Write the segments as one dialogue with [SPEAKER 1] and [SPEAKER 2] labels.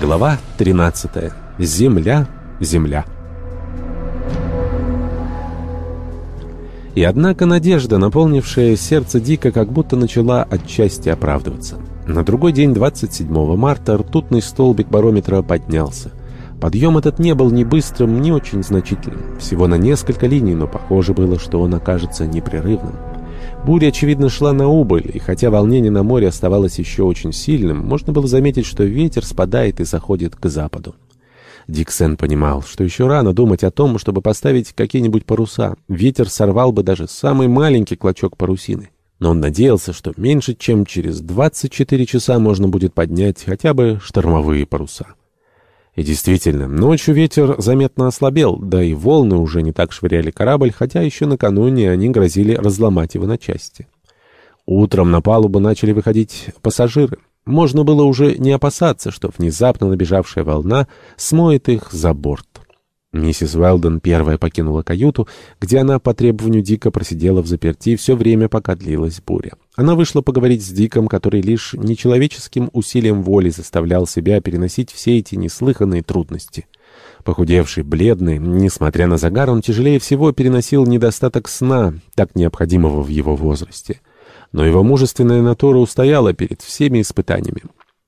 [SPEAKER 1] Глава 13. Земля, земля. И однако надежда, наполнившая сердце Дика, как будто начала отчасти оправдываться. На другой день, 27 марта, ртутный столбик барометра поднялся. Подъем этот не был ни быстрым, ни очень значительным. Всего на несколько линий, но похоже было, что он окажется непрерывным. Буря, очевидно, шла на убыль, и хотя волнение на море оставалось еще очень сильным, можно было заметить, что ветер спадает и заходит к западу. Диксен понимал, что еще рано думать о том, чтобы поставить какие-нибудь паруса. Ветер сорвал бы даже самый маленький клочок парусины. Но он надеялся, что меньше чем через 24 часа можно будет поднять хотя бы штормовые паруса. И действительно, ночью ветер заметно ослабел, да и волны уже не так швыряли корабль, хотя еще накануне они грозили разломать его на части. Утром на палубу начали выходить пассажиры. Можно было уже не опасаться, что внезапно набежавшая волна смоет их за борт. Миссис Уэлдон первая покинула каюту, где она по требованию Дика просидела в заперти все время, пока длилась буря. Она вышла поговорить с Диком, который лишь нечеловеческим усилием воли заставлял себя переносить все эти неслыханные трудности. Похудевший, бледный, несмотря на загар, он тяжелее всего переносил недостаток сна, так необходимого в его возрасте. Но его мужественная натура устояла перед всеми испытаниями.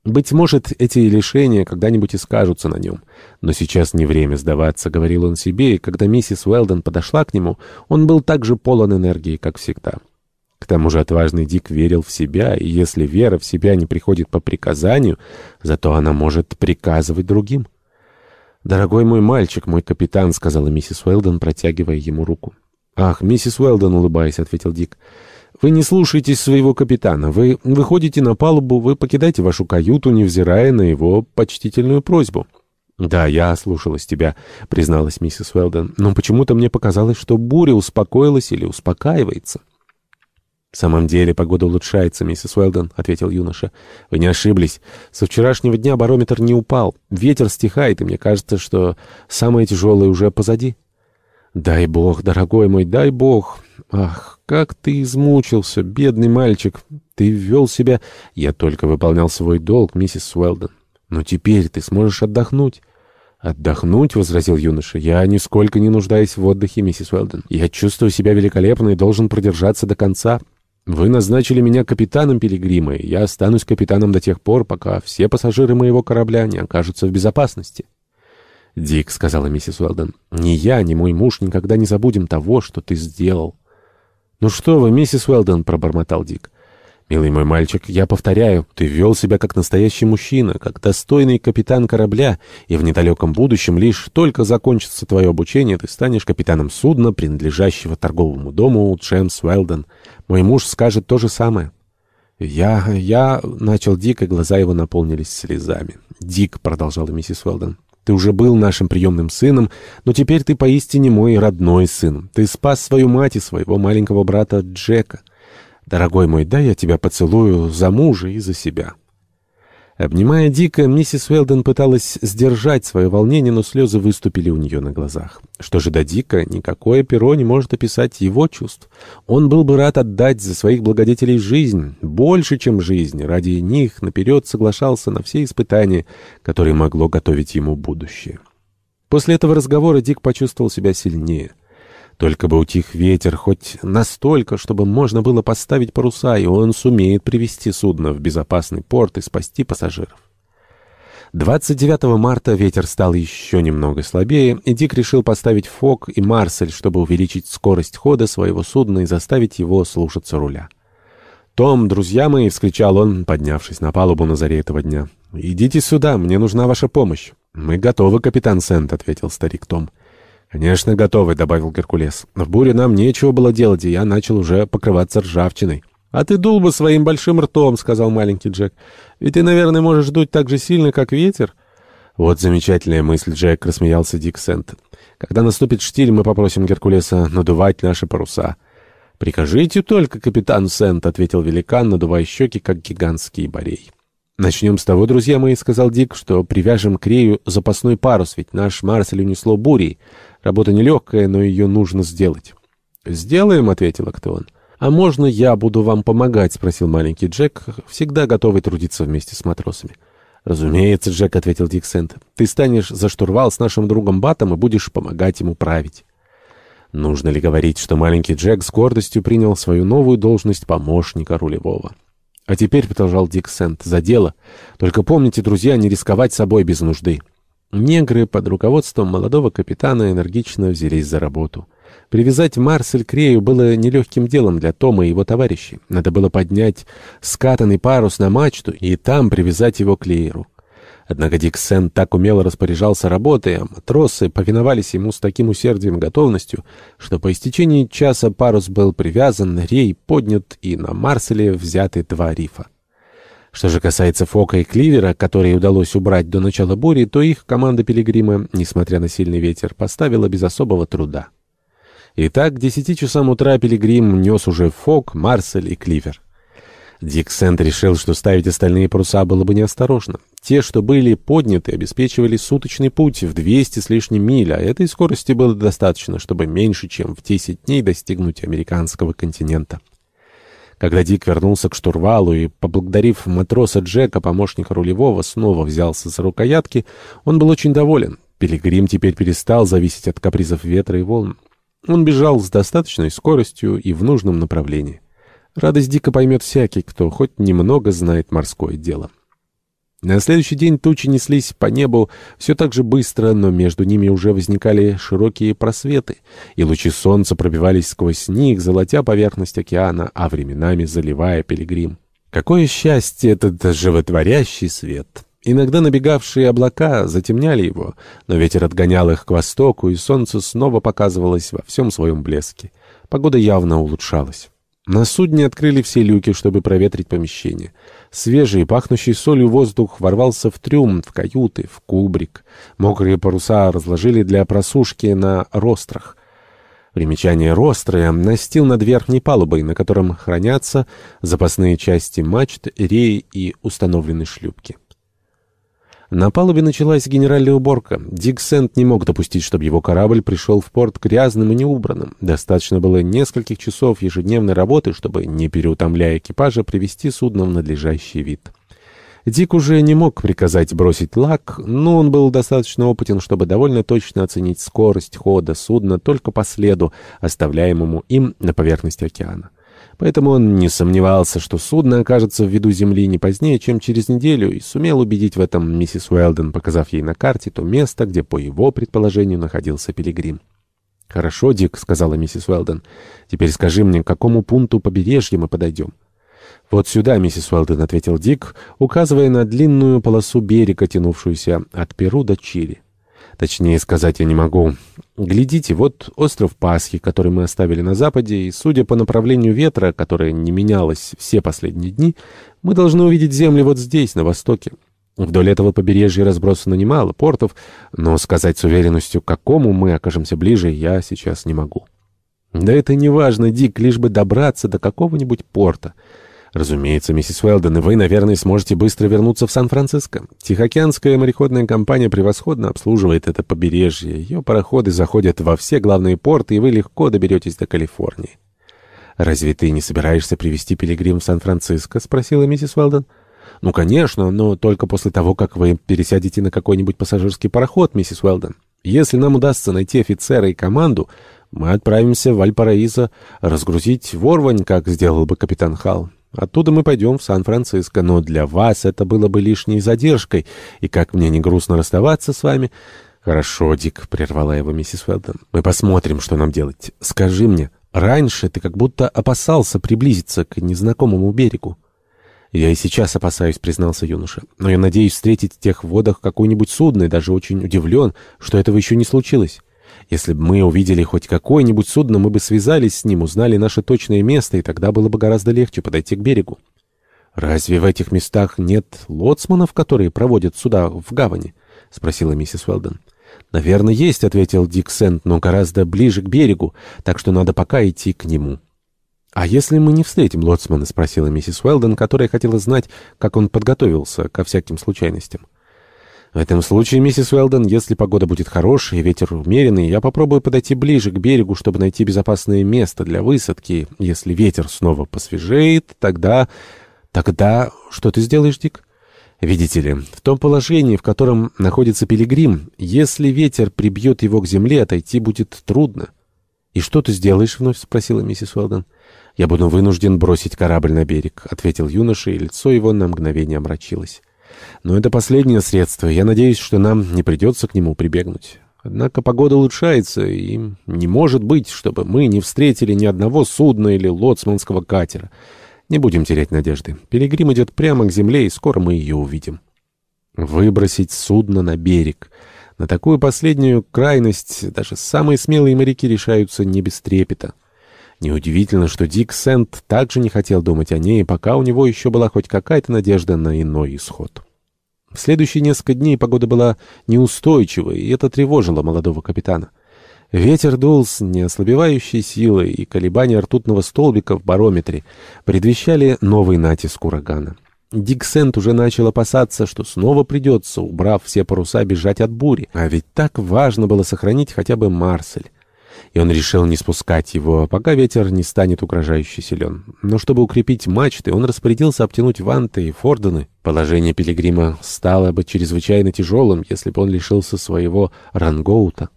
[SPEAKER 1] Быть может, эти лишения когда-нибудь и скажутся на нем. Но сейчас не время сдаваться, — говорил он себе, и когда миссис Уэлдон подошла к нему, он был так же полон энергии, как всегда. К тому же отважный Дик верил в себя, и если вера в себя не приходит по приказанию, зато она может приказывать другим. «Дорогой мой мальчик, мой капитан», — сказала миссис Уэлдон, протягивая ему руку. «Ах, миссис Уэлдон», — улыбаясь, — ответил Дик, — вы не слушаетесь своего капитана. Вы выходите на палубу, вы покидаете вашу каюту, невзирая на его почтительную просьбу. «Да, я слушалась тебя», — призналась миссис Уэлден. «Но почему-то мне показалось, что буря успокоилась или успокаивается». «В самом деле погода улучшается, миссис Уэлден», — ответил юноша. «Вы не ошиблись. Со вчерашнего дня барометр не упал. Ветер стихает, и мне кажется, что самое тяжелое уже позади». «Дай бог, дорогой мой, дай бог. Ах, как ты измучился, бедный мальчик. Ты ввел себя... Я только выполнял свой долг, миссис Уэлдон. Но теперь ты сможешь отдохнуть». «Отдохнуть?» — возразил юноша. «Я нисколько не нуждаюсь в отдыхе, миссис Уэлдон. Я чувствую себя великолепно и должен продержаться до конца. Вы назначили меня капитаном Пилигрима, и я останусь капитаном до тех пор, пока все пассажиры моего корабля не окажутся в безопасности». «Дик», — сказала миссис Уэлдон, — «ни я, ни мой муж никогда не забудем того, что ты сделал». «Ну что вы, миссис Уэлдон», — пробормотал Дик. «Милый мой мальчик, я повторяю, ты вел себя как настоящий мужчина, как достойный капитан корабля, и в недалеком будущем лишь только закончится твое обучение, ты станешь капитаном судна, принадлежащего торговому дому Джемс Уэлдон. Мой муж скажет то же самое». «Я... я...» — начал Дик, и глаза его наполнились слезами. «Дик», — продолжала миссис Уэлдон, — ты уже был нашим приемным сыном, но теперь ты поистине мой родной сын. Ты спас свою мать и своего маленького брата Джека. Дорогой мой, дай я тебя поцелую за мужа и за себя». Обнимая Дика, миссис Уэлден пыталась сдержать свое волнение, но слезы выступили у нее на глазах. Что же до Дика, никакое перо не может описать его чувств. Он был бы рад отдать за своих благодетелей жизнь, больше, чем жизнь. Ради них наперед соглашался на все испытания, которые могло готовить ему будущее. После этого разговора Дик почувствовал себя сильнее. Только бы утих ветер хоть настолько, чтобы можно было поставить паруса, и он сумеет привести судно в безопасный порт и спасти пассажиров. 29 марта ветер стал еще немного слабее, и Дик решил поставить Фок и Марсель, чтобы увеличить скорость хода своего судна и заставить его слушаться руля. «Том, друзья мои!» — вскричал он, поднявшись на палубу на заре этого дня. «Идите сюда, мне нужна ваша помощь». «Мы готовы, капитан Сент», — ответил старик Том. «Конечно, готовы», — добавил Геркулес. «В буре нам нечего было делать, и я начал уже покрываться ржавчиной». «А ты дул бы своим большим ртом», — сказал маленький Джек. «Ведь ты, наверное, можешь дуть так же сильно, как ветер». «Вот замечательная мысль, Джек», — рассмеялся Дик Сент. «Когда наступит штиль, мы попросим Геркулеса надувать наши паруса». «Прикажите только, капитан Сент», — ответил великан, надувая щеки, как гигантский борей. «Начнем с того, друзья мои», — сказал Дик, — «что привяжем к рею запасной парус, ведь наш Марсель унесло бурей. Работа нелегкая, но ее нужно сделать». «Сделаем», — ответил Актеон. «А можно я буду вам помогать?» — спросил маленький Джек, всегда готовый трудиться вместе с матросами. «Разумеется, Джек», — ответил Дик Сент. «Ты станешь за штурвал с нашим другом Батом и будешь помогать ему править». Нужно ли говорить, что маленький Джек с гордостью принял свою новую должность помощника рулевого? «А теперь», — продолжал Дик Сент, — «за дело. Только помните, друзья, не рисковать собой без нужды». Негры под руководством молодого капитана энергично взялись за работу. Привязать Марсель к Рею было нелегким делом для Тома и его товарищей. Надо было поднять скатанный парус на мачту и там привязать его к Лееру. Однако Диксен так умело распоряжался работой, а матросы повиновались ему с таким усердием и готовностью, что по истечении часа парус был привязан, рей поднят и на Марселе взяты два рифа. Что же касается Фока и Кливера, которые удалось убрать до начала бури, то их команда Пилигрима, несмотря на сильный ветер, поставила без особого труда. Итак, к десяти часам утра Пилигрим нес уже Фок, Марсель и Кливер. Дик Сент решил, что ставить остальные паруса было бы неосторожно. Те, что были подняты, обеспечивали суточный путь в 200 с лишним миль, а этой скорости было достаточно, чтобы меньше чем в 10 дней достигнуть американского континента. Когда Дик вернулся к штурвалу и, поблагодарив матроса Джека, помощника рулевого, снова взялся за рукоятки, он был очень доволен. Пилигрим теперь перестал зависеть от капризов ветра и волн. Он бежал с достаточной скоростью и в нужном направлении. Радость Дика поймет всякий, кто хоть немного знает морское дело. На следующий день тучи неслись по небу все так же быстро, но между ними уже возникали широкие просветы, и лучи солнца пробивались сквозь них, золотя поверхность океана, а временами заливая пилигрим. Какое счастье этот животворящий свет! Иногда набегавшие облака затемняли его, но ветер отгонял их к востоку, и солнце снова показывалось во всем своем блеске. Погода явно улучшалась. На судне открыли все люки, чтобы проветрить помещение. Свежий, пахнущий солью воздух ворвался в трюм, в каюты, в кубрик. Мокрые паруса разложили для просушки на рострах. Примечание ростры — настил над верхней палубой, на котором хранятся запасные части мачт, реи и установленные шлюпки. На палубе началась генеральная уборка. Дик Сент не мог допустить, чтобы его корабль пришел в порт грязным и неубранным. Достаточно было нескольких часов ежедневной работы, чтобы, не переутомляя экипажа, привести судно в надлежащий вид. Дик уже не мог приказать бросить лак, но он был достаточно опытен, чтобы довольно точно оценить скорость хода судна только по следу, оставляемому им на поверхности океана. Поэтому он не сомневался, что судно окажется в виду земли не позднее, чем через неделю, и сумел убедить в этом миссис Уэлден, показав ей на карте то место, где, по его предположению, находился пилигрим. «Хорошо, Дик», — сказала миссис Уэлден. «Теперь скажи мне, к какому пункту побережья мы подойдем?» «Вот сюда, миссис Уэлден», — ответил Дик, указывая на длинную полосу берега, тянувшуюся от Перу до Чили. Точнее сказать я не могу. Глядите, вот остров Пасхи, который мы оставили на западе, и, судя по направлению ветра, которое не менялось все последние дни, мы должны увидеть земли вот здесь, на востоке. Вдоль этого побережья разбросано немало портов, но сказать с уверенностью, к какому мы окажемся ближе, я сейчас не могу. Да это не важно, Дик, лишь бы добраться до какого-нибудь порта. Разумеется, миссис Уэлден, и вы, наверное, сможете быстро вернуться в Сан-Франциско. Тихоокеанская мореходная компания превосходно обслуживает это побережье. Ее пароходы заходят во все главные порты, и вы легко доберетесь до Калифорнии. «Разве ты не собираешься привезти пилигрим в Сан-Франциско?» — спросила миссис Уэлден. «Ну, конечно, но только после того, как вы пересядете на какой-нибудь пассажирский пароход, миссис Уэлден. Если нам удастся найти офицера и команду, мы отправимся в Вальпараисо разгрузить ворвань, как сделал бы капитан Халл. Оттуда мы пойдем в Сан-Франциско, но для вас это было бы лишней задержкой, и как мне не грустно расставаться с вами... «Хорошо, Дик», — прервала его миссис Уэлдон. «Мы посмотрим, что нам делать. Скажи мне, раньше ты как будто опасался приблизиться к незнакомому берегу». «Я и сейчас опасаюсь», — признался юноша. «Но я надеюсь встретить в тех водах какое-нибудь судно, и даже очень удивлен, что этого еще не случилось». Если бы мы увидели хоть какое-нибудь судно, мы бы связались с ним, узнали наше точное место, и тогда было бы гораздо легче подойти к берегу. «Разве в этих местах нет лоцманов, которые проводят суда в гавани?» — спросила миссис Уэлден. «Наверное, есть», — ответил Дик Сент, — «но гораздо ближе к берегу, так что надо пока идти к нему». «А если мы не встретим лоцмана?» — спросила миссис Уэлден, которая хотела знать, как он подготовился ко всяким случайностям. В этом случае, миссис Уэлден, если погода будет хорошая и ветер умеренный, я попробую подойти ближе к берегу, чтобы найти безопасное место для высадки. Если ветер снова посвежеет, тогда... Тогда... Что ты сделаешь, Дик? Видите ли, в том положении, в котором находится пилигрим, если ветер прибьет его к земле, отойти будет трудно. «И что ты сделаешь?» — вновь спросила миссис Уэлдон. «Я буду вынужден бросить корабль на берег», — ответил юноша, и лицо его на мгновение омрачилось. «Но это последнее средство. Я надеюсь, что нам не придется к нему прибегнуть. Однако погода улучшается, и не может быть, чтобы мы не встретили ни одного судна или лоцманского катера». Не будем терять надежды. Пилигрим идет прямо к земле, и скоро мы ее увидим. Выбросить судно на берег. На такую последнюю крайность даже самые смелые моряки решаются не без трепета. Неудивительно, что Дик Сент также не хотел думать о ней, пока у него еще была хоть какая-то надежда на иной исход. В следующие несколько дней погода была неустойчивой, и это тревожило молодого капитана. Ветер дул с неослабевающей силой, и колебания ртутного столбика в барометре предвещали новый натиск урагана. Диксент уже начал опасаться, что снова придется, убрав все паруса, бежать от бури. А ведь так важно было сохранить хотя бы Марсель. И он решил не спускать его, пока ветер не станет угрожающе силен. Но чтобы укрепить мачты, он распорядился обтянуть ванты и фордены. Положение пилигрима стало бы чрезвычайно тяжелым, если бы он лишился своего рангоута.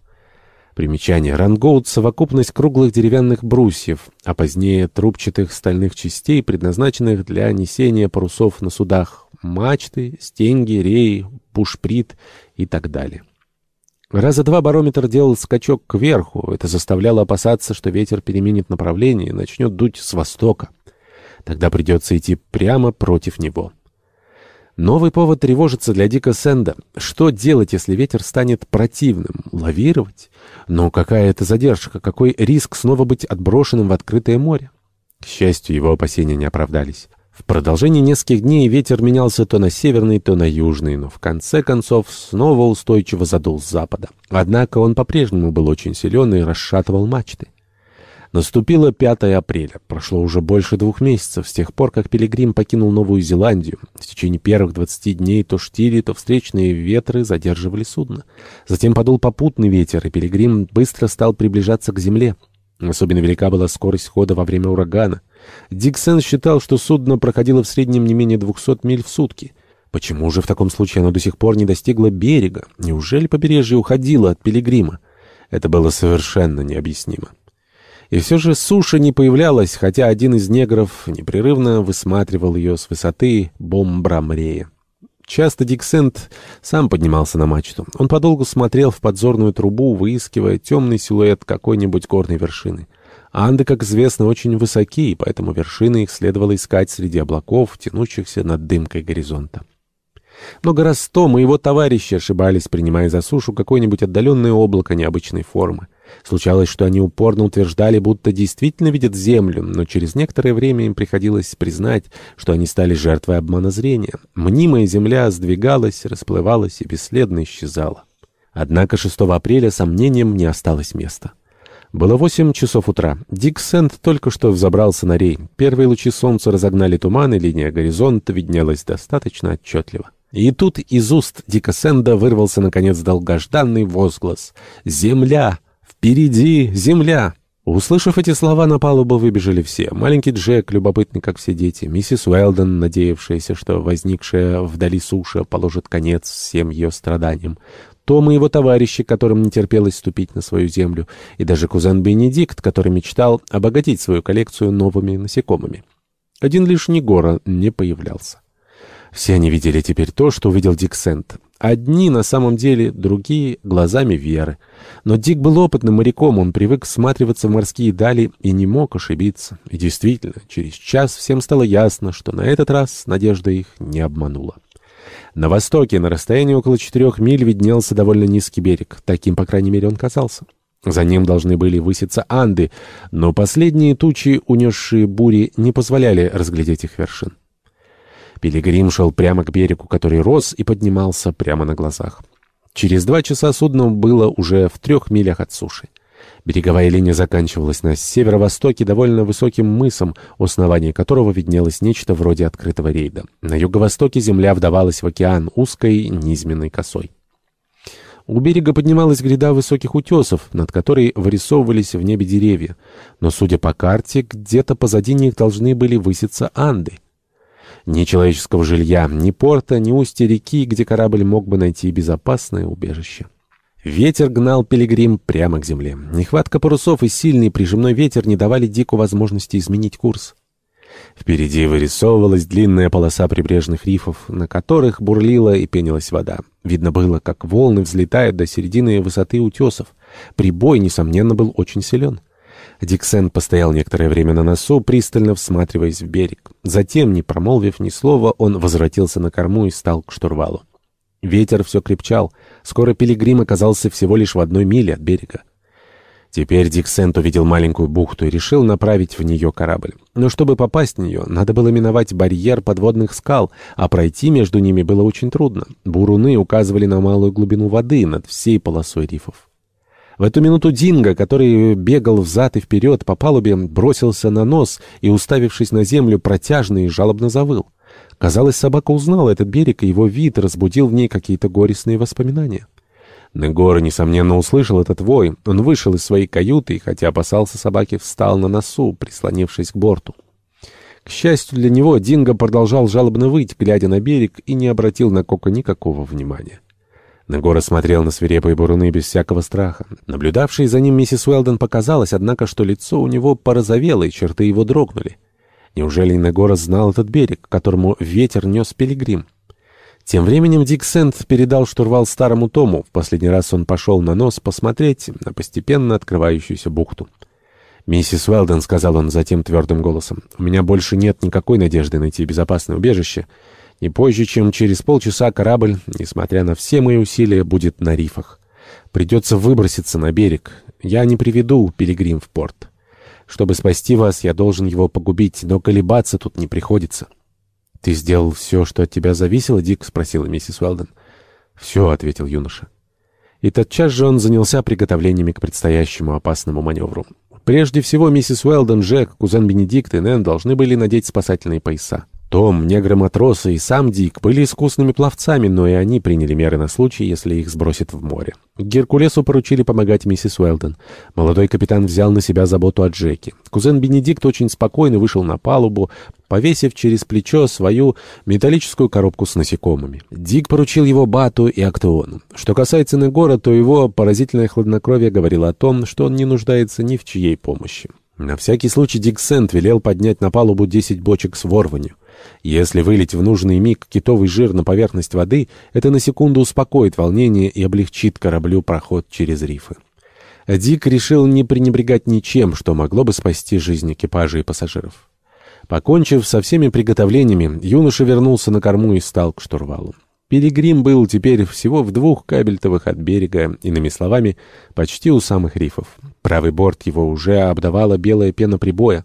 [SPEAKER 1] Примечание. Рангоут — совокупность круглых деревянных брусьев, а позднее трубчатых стальных частей, предназначенных для несения парусов на судах, мачты, стенги, реи, пушприт и так далее. Раза два барометр делал скачок кверху. Это заставляло опасаться, что ветер переменит направление и начнет дуть с востока. Тогда придется идти прямо против него. Новый повод тревожится для Дика Сэнда. Что делать, если ветер станет противным? Лавировать? Но какая это задержка? Какой риск снова быть отброшенным в открытое море? К счастью, его опасения не оправдались. В продолжении нескольких дней ветер менялся то на северный, то на южный, но в конце концов снова устойчиво задул с запада. Однако он по-прежнему был очень силен и расшатывал мачты. Наступило 5 апреля. Прошло уже больше двух месяцев с тех пор, как Пилигрим покинул Новую Зеландию. В течение первых 20 дней то штили, то встречные ветры задерживали судно. Затем подул попутный ветер, и Пилигрим быстро стал приближаться к земле. Особенно велика была скорость хода во время урагана. Диксен считал, что судно проходило в среднем не менее 200 миль в сутки. Почему же в таком случае оно до сих пор не достигло берега? Неужели побережье уходило от Пилигрима? Это было совершенно необъяснимо. И все же суша не появлялась, хотя один из негров непрерывно высматривал ее с высоты бомбрамрея. Часто Диксент сам поднимался на мачту. Он подолгу смотрел в подзорную трубу, выискивая темный силуэт какой-нибудь горной вершины. Анды, как известно, очень высоки, и поэтому вершины их следовало искать среди облаков, тянущихся над дымкой горизонта. Много раз Том и его товарищи ошибались, принимая за сушу какое-нибудь отдаленное облако необычной формы. Случалось, что они упорно утверждали, будто действительно видят Землю, но через некоторое время им приходилось признать, что они стали жертвой обмана зрения. Мнимая Земля сдвигалась, расплывалась и бесследно исчезала. Однако 6 апреля сомнениям не осталось места. Было восемь часов утра. Дик Сент только что взобрался на рей. Первые лучи солнца разогнали туман, и линия горизонта виднелась достаточно отчетливо. И тут из уст Дика Сенда вырвался, наконец, долгожданный возглас. «Земля! Впереди земля!» Услышав эти слова, на палубу выбежали все. Маленький Джек, любопытный, как все дети, миссис Уэлдон, надеявшаяся, что возникшая вдали суша положит конец всем ее страданиям, том и его товарищи, которым не терпелось ступить на свою землю, и даже кузен Бенедикт, который мечтал обогатить свою коллекцию новыми насекомыми. Один лишь Негора не появлялся. Все они видели теперь то, что увидел Дик Сент. Одни на самом деле, другие — глазами Веры. Но Дик был опытным моряком, он привык всматриваться в морские дали и не мог ошибиться. И действительно, через час всем стало ясно, что на этот раз надежда их не обманула. На востоке, на расстоянии около четырех миль, виднелся довольно низкий берег. Таким, по крайней мере, он казался. За ним должны были выситься Анды, но последние тучи, унесшие бури, не позволяли разглядеть их вершин. Пилигрим шел прямо к берегу, который рос и поднимался прямо на глазах. Через два часа судно было уже в трех милях от суши. Береговая линия заканчивалась на северо-востоке довольно высоким мысом, у основания которого виднелось нечто вроде открытого рейда. На юго-востоке земля вдавалась в океан узкой низменной косой. У берега поднималась гряда высоких утесов, над которой вырисовывались в небе деревья. Но, судя по карте, где-то позади них должны были выситься Анды. Ни человеческого жилья, ни порта, ни устья реки, где корабль мог бы найти безопасное убежище. Ветер гнал пилигрим прямо к земле. Нехватка парусов и сильный прижимной ветер не давали Дику возможности изменить курс. Впереди вырисовывалась длинная полоса прибрежных рифов, на которых бурлила и пенилась вода. Видно было, как волны взлетают до середины высоты утесов. Прибой, несомненно, был очень силен. Диксен постоял некоторое время на носу, пристально всматриваясь в берег. Затем, не промолвив ни слова, он возвратился на корму и стал к штурвалу. Ветер все крепчал. Скоро Пилигрим оказался всего лишь в одной миле от берега. Теперь Диксент увидел маленькую бухту и решил направить в нее корабль. Но чтобы попасть в нее, надо было миновать барьер подводных скал, а пройти между ними было очень трудно. Буруны указывали на малую глубину воды над всей полосой рифов. В эту минуту Динго, который бегал взад и вперед по палубе, бросился на нос и, уставившись на землю, протяжно и жалобно завыл. Казалось, собака узнала этот берег, и его вид разбудил в ней какие-то горестные воспоминания. Негора, несомненно, услышал этот вой. Он вышел из своей каюты и, хотя опасался собаки, встал на носу, прислонившись к борту. К счастью для него, Динго продолжал жалобно выть, глядя на берег, и не обратил на Кока никакого внимания. Негора смотрел на свирепые буруны без всякого страха. Наблюдавшей за ним миссис Уэлдон показалось, однако, что лицо у него порозовело, и черты его дрогнули. Неужели Негора знал этот берег, которому ветер нес пилигрим? Тем временем Дик Сент передал штурвал старому Тому. В последний раз он пошел на нос посмотреть на постепенно открывающуюся бухту. «Миссис Уэлден», — сказал он затем твердым голосом, — «у меня больше нет никакой надежды найти безопасное убежище. Не позже, чем через полчаса корабль, несмотря на все мои усилия, будет на рифах. Придется выброситься на берег. Я не приведу Пилигрим в порт». Чтобы спасти вас, я должен его погубить, но колебаться тут не приходится». «Ты сделал все, что от тебя зависело, Дик?» — спросила миссис Уэлден. «Все», — ответил юноша. И тотчас же он занялся приготовлениями к предстоящему опасному маневру. Прежде всего, миссис Уэлден, Джек, кузен Бенедикт и Нэн должны были надеть спасательные пояса. Том, негры-матросы и сам Дик были искусными пловцами, но и они приняли меры на случай, если их сбросят в море. Геркулесу поручили помогать миссис Уэлден. Молодой капитан взял на себя заботу о Джеке. Кузен Бенедикт очень спокойно вышел на палубу, повесив через плечо свою металлическую коробку с насекомыми. Дик поручил его Бату и Актеону. Что касается Негора, то его поразительное хладнокровие говорило о том, что он не нуждается ни в чьей помощи. На всякий случай Дик Сент велел поднять на палубу 10 бочек с ворванью. Если вылить в нужный миг китовый жир на поверхность воды, это на секунду успокоит волнение и облегчит кораблю проход через рифы. Дик решил не пренебрегать ничем, что могло бы спасти жизнь экипажа и пассажиров. Покончив со всеми приготовлениями, юноша вернулся на корму и стал к штурвалу. Пилигрим был теперь всего в двух кабельтовых от берега, иными словами, почти у самых рифов. Правый борт его уже обдавала белая пена прибоя.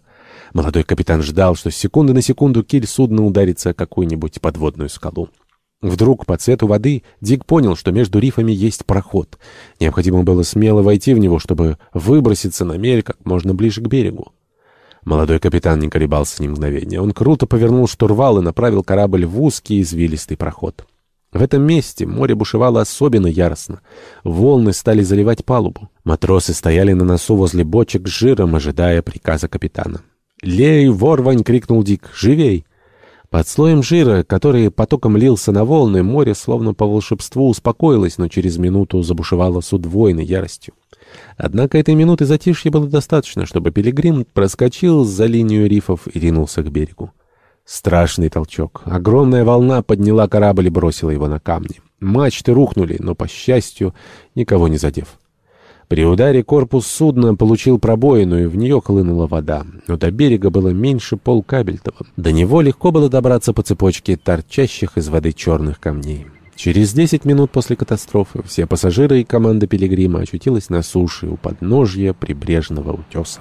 [SPEAKER 1] Молодой капитан ждал, что с секунды на секунду киль судна ударится о какую-нибудь подводную скалу. Вдруг по цвету воды Дик понял, что между рифами есть проход. Необходимо было смело войти в него, чтобы выброситься на мель как можно ближе к берегу. Молодой капитан не колебался ни мгновения. Он круто повернул штурвал и направил корабль в узкий извилистый проход. В этом месте море бушевало особенно яростно. Волны стали заливать палубу. Матросы стояли на носу возле бочек с жиром, ожидая приказа капитана. «Лей, ворвань!» — крикнул Дик. «Живей!» Под слоем жира, который потоком лился на волны, море словно по волшебству успокоилось, но через минуту забушевало с удвоенной яростью. Однако этой минуты затишья было достаточно, чтобы Пилигрим проскочил за линию рифов и ринулся к берегу. Страшный толчок. Огромная волна подняла корабль и бросила его на камни. Мачты рухнули, но, по счастью, никого не задев. При ударе корпус судна получил пробоину, и в нее хлынула вода. Но до берега было меньше полкабельтова. До него легко было добраться по цепочке торчащих из воды черных камней. Через 10 минут после катастрофы все пассажиры и команда Пилигрима очутилась на суше у подножья прибрежного утеса.